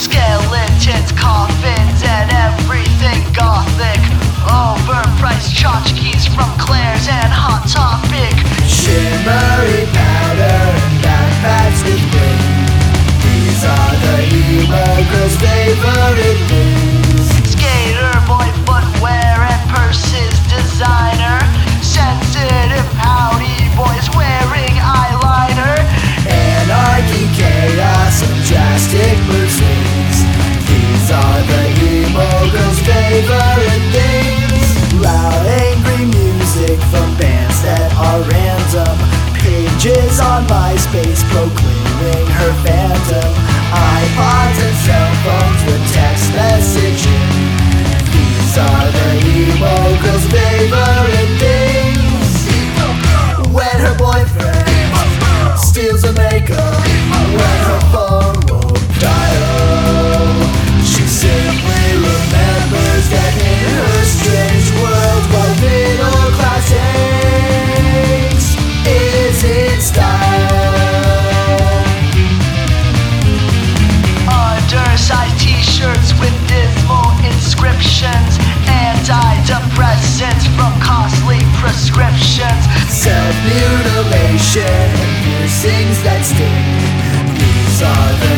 Skeletons, coffins, and everything gothic. Overpriced tchotchkes from Claire's and hot Topic. Pages on MySpace proclaiming her fandom. iPods and cell phones with text messaging. These are the emo girls' favorite things. When her boyfriend steals her makeup, when her phone won't dial, she simply remembers that shirts with dismal inscriptions, antidepressants from costly prescriptions, self mutilation, piercings that sting. These are the